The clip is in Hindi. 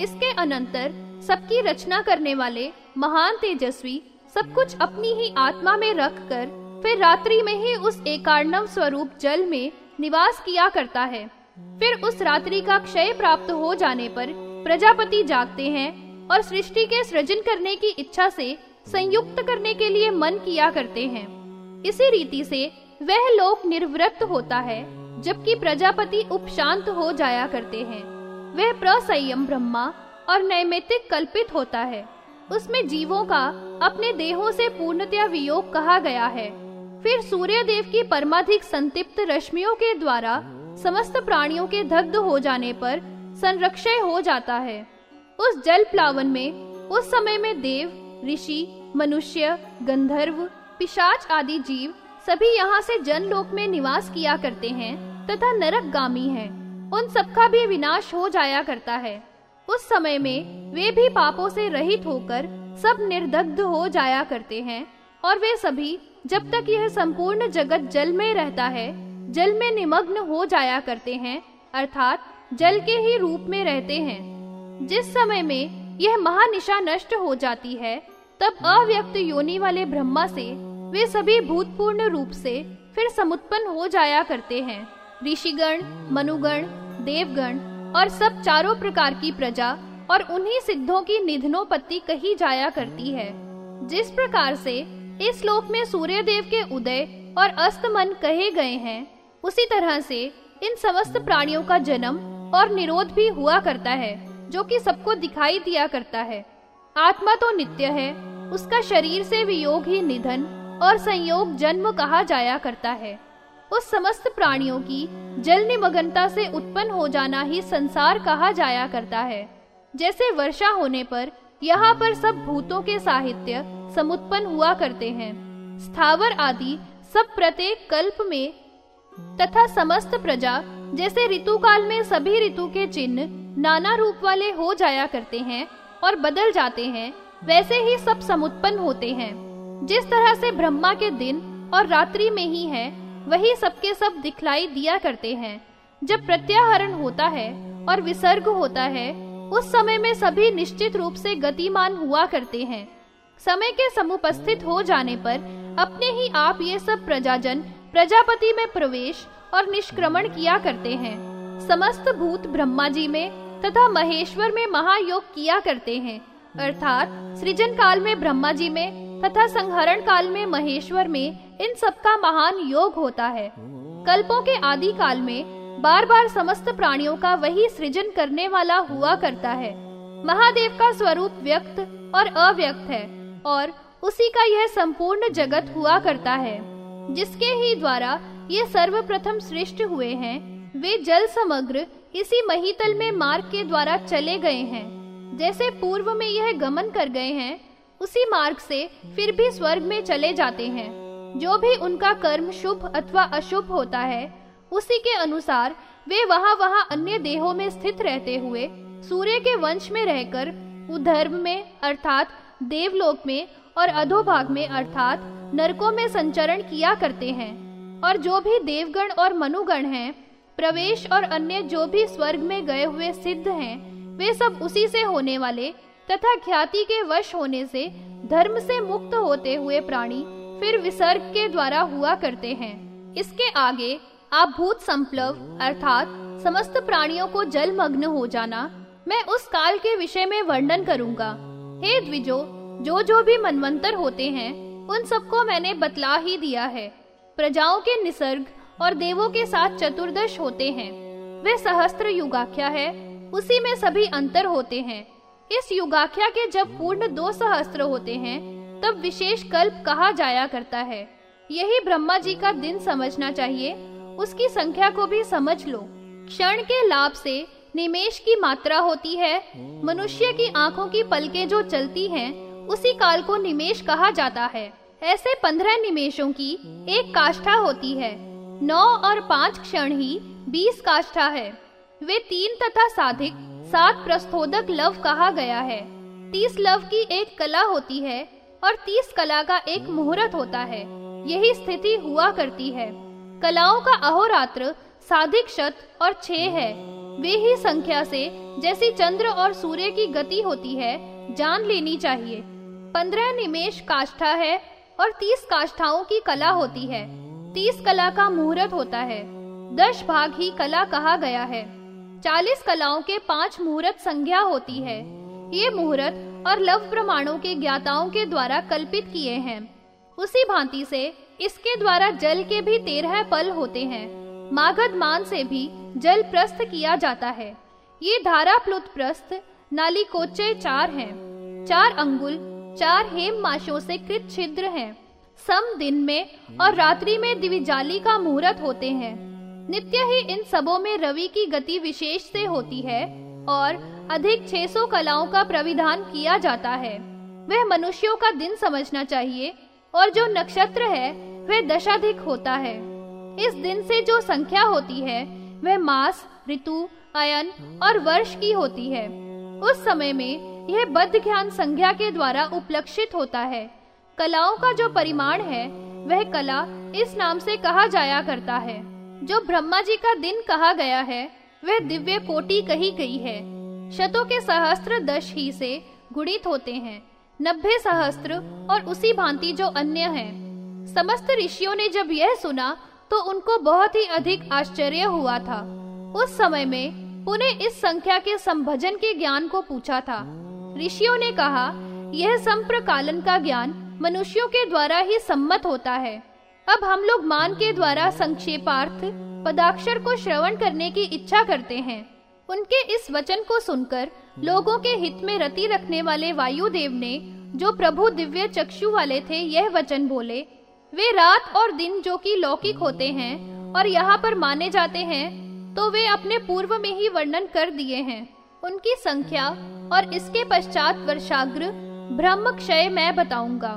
इसके अनंतर सबकी रचना करने वाले महान तेजस्वी सब कुछ अपनी ही आत्मा में रख कर फिर रात्रि में ही उस एकार्णव स्वरूप जल में निवास किया करता है। फिर उस रात्रि का क्षय प्राप्त हो जाने पर प्रजापति जागते हैं और सृष्टि के सृजन करने की इच्छा से संयुक्त करने के लिए मन किया करते हैं। इसी रीति से वह लोक निर्वृत्त होता है, जबकि प्रजापति उपशांत हो जाया करते हैं। वह प्रसंयम ब्रह्मा और नैमित्तिक कल्पित होता है। उसमें जीवों का अपने देहों से पूर्णतया वियोग कहा गया है। फिर सूर्य देव की परमाधिक संतिप्त रश्मियों के द्वारा समस्त प्राणियों के दग्ध हो जाने पर संरक्षय हो जाता है। उस जल प्लावन में, उस समय में देव, ऋषि, मनुष्य, गंधर्व, पिशाच आदि जीव सभी यहाँ से जनलोक में निवास किया करते हैं तथा नरक गामी हैं। उन सबका भी विनाश हो जाया करता है। उस समय में वे भी पापों से रहित होकर सब निर्दग्ध हो जाया करते हैं और वे सभी, जब तक यह संपूर्ण जगत जल में रहता है, जल में निमग्न हो जाया करते हैं, अर्थात जल के ही रूप में रहते हैं। जिस समय में यह महानिशा नष्ट हो जाती है, तब अव्यक्त योनि वाले ब्रह्मा से वे सभी भूतपूर्ण रूप से फिर समुत्पन्न हो जाया करते हैं। ऋषिगण, मनुगण, देवगण और सब चारों प्रकार की प्रजा और उन्हीं सिद्धों की निधनोपत्ति कही जाया करती है। जिस प्रकार से इस लोक में सूर्य देव के उदय और अस्त मन कहे गए हैं, उसी तरह से इन समस्त प्राणियों का जन्म और निरोध भी हुआ करता है, जो कि सबको दिखाई दिया करता है। आत्मा तो नित्य है, उसका शरीर से वियोग ही निधन और संयोग जन्म कहा जाया करता है। उस समस्त प्राणियों की जल निमग्नता से उत्पन्न हो जाना ही संसार कहा जाया करता है। जैसे वर्षा होने पर यहाँ पर सब भूतों के साहित्य समुत्पन्न हुआ करते हैं। स्थावर आदि सब प्रत्येक कल्प में तथा समस्त प्रजा, जैसे ऋतु काल में सभी ऋतु के चिन्ह नाना रूप वाले हो जाया करते हैं और बदल जाते हैं, वैसे ही सब समुत्पन्न होते हैं। जिस तरह से ब्रह्मा के दिन और रात्रि में ही है वही सबके सब दिखलाई दिया करते हैं। जब प्रत्याहरण होता है और विसर्ग होता है, उस समय में सभी निश्चित रूप से गतिमान हुआ करते हैं। समय के समुपस्थित हो जाने पर अपने ही आप ये सब प्रजाजन, प्रजापति में प्रवेश और निष्क्रमण किया करते हैं। समस्त भूत ब्रह्मा जी में तथा महेश्वर में महायोग किया करते हैं। अर्थात सृजन काल में ब्रह्मा जी में तथा संहरण काल में महेश्वर में इन सबका महान योग होता है। कल्पों के आदि काल में बार बार समस्त प्राणियों का वही सृजन करने वाला हुआ करता है। महादेव का स्वरूप व्यक्त और अव्यक्त है और उसी का यह संपूर्ण जगत हुआ करता है। जिसके ही द्वारा ये सर्वप्रथम सृष्ट हुए हैं, वे जल समग्र इसी महीतल में मार्ग के द्वारा चले गए हैं। जैसे पूर्व में यह गमन कर गए हैं, उसी मार्ग से फिर भी स्वर्ग में चले जाते हैं। जो भी उनका कर्म शुभ अथवा अशुभ होता है, उसी के अनुसार वे वहाँ वहाँ अन्य देहों में स्थित रहते हुए, सूर्य के वंश में रहकर, उधर्म में, अर्थात देवलोक में और अधोभाग में, अर्थात नरकों में संचरण किया करते हैं। और जो भी देवगण और मनुगण हैं, प्रवेश और अन्य जो भी स्वर्ग में गए हुए सिद्ध हैं, वे सब उसी से होने वाले तथा ख्याति के वश होने से धर्म से मुक्त होते हुए प्राणी फिर विसर्ग के द्वारा हुआ करते हैं। इसके आगे, आप भूत संप्लव, अर्थात समस्त प्राणियों को जल मग्न हो जाना, मैं उस काल के विषय में वर्णन करूँगा। हे द्विजो, जो जो भी मनवंतर होते हैं, उन सबको मैंने बतला ही दिया है। प्रजाओं के निसर्ग और देवों के साथ चतुर्दश होते हैं। वे सहस्त्र युगाख्या है, उसी में सभी अंतर होते हैं। इस युगाख्या के जब पूर्ण दो सहस्त्र होते हैं तब विशेष कल्प कहा जाया करता है। यही ब्रह्मा जी का दिन समझना चाहिए। उसकी संख्या को भी समझ लो। क्षण के लाभ से निमेश की मात्रा होती है। मनुष्य की आँखों की पलकें जो चलती हैं, उसी काल को निमेश कहा जाता है। ऐसे पंद्रह निमेशों की एक काष्ठा होती है। नौ और पाँच क्षण ही बीस काष्ठा है। वे तीन तथा साधिक सात प्रस्थोदक लव कहा गया है। तीस लव की एक कला होती है और तीस कला का एक मुहूर्त होता है। यही स्थिति हुआ करती है। कलाओं का अहोरात्र, साधिक शत और छह है। वे ही संख्या से, जैसी चंद्र और सूर्य की गति होती है, जान लेनी चाहिए। पंद्रह निमेश काष्ठा है और तीस काष्ठाओं की कला होती है। तीस कला का मुहूर्त होता है। दस भाग ही कला कहा गया है। चालीस कलाओं के पाँच मुहूर्त संज्ञा होती है। ये मुहूर्त और लव प्रमाणों के ज्ञाताओं के द्वारा कल्पित किए हैं। उसी भांति से इसके द्वारा जल के भी तेरह पल होते हैं। मागध मान से भी जल प्रस्थ किया जाता है। ये धारा प्लुत प्रस्थ नाली कोचे चार हैं। चार अंगुल, चार हेम माशों से कृत छिद्र हैं। सम दिन में और रात्रि में दिविजाली का मुहूर्त होते हैं। नित्य ही इन सबों में रवि की गति विशेष से होती है और अधिक 600 कलाओं का प्रविधान किया जाता है। वह मनुष्यों का दिन समझना चाहिए और जो नक्षत्र है, वह दशाधिक होता है। इस दिन से जो संख्या होती है, वह मास, ऋतु, अयन और वर्ष की होती है। उस समय में यह बद्ध ज्ञान संज्ञा के द्वारा उपलक्षित होता है। कलाओं का जो परिमाण है, वह कला इस नाम से कहा जाया करता है। जो ब्रह्मा जी का दिन कहा गया है वह दिव्य कोटि कही गई है। शतों के सहस्त्र दश ही से गुणित होते हैं। नब्बे सहस्त्र और उसी भांति जो अन्य हैं। समस्त ऋषियों ने जब यह सुना तो उनको बहुत ही अधिक आश्चर्य हुआ था। उस समय में पुनः इस संख्या के संभजन के ज्ञान को पूछा था। ऋषियों ने कहा, यह संप्रकालन का ज्ञान मनुष्यों के द्वारा ही सम्मत होता है। अब हम लोग मान के द्वारा संक्षेपार्थ पदाक्षर को श्रवण करने की इच्छा करते हैं। उनके इस वचन को सुनकर लोगों के हित में रति रखने वाले वायुदेव ने, जो प्रभु दिव्य चक्षु वाले थे, यह वचन बोले, वे रात और दिन जो कि लौकिक होते हैं और यहाँ पर माने जाते हैं तो वे अपने पूर्व में ही वर्णन कर दिए हैं। उनकी संख्या और इसके पश्चात वर्षाग्र ब्रह्म क्षय मैं बताऊँगा।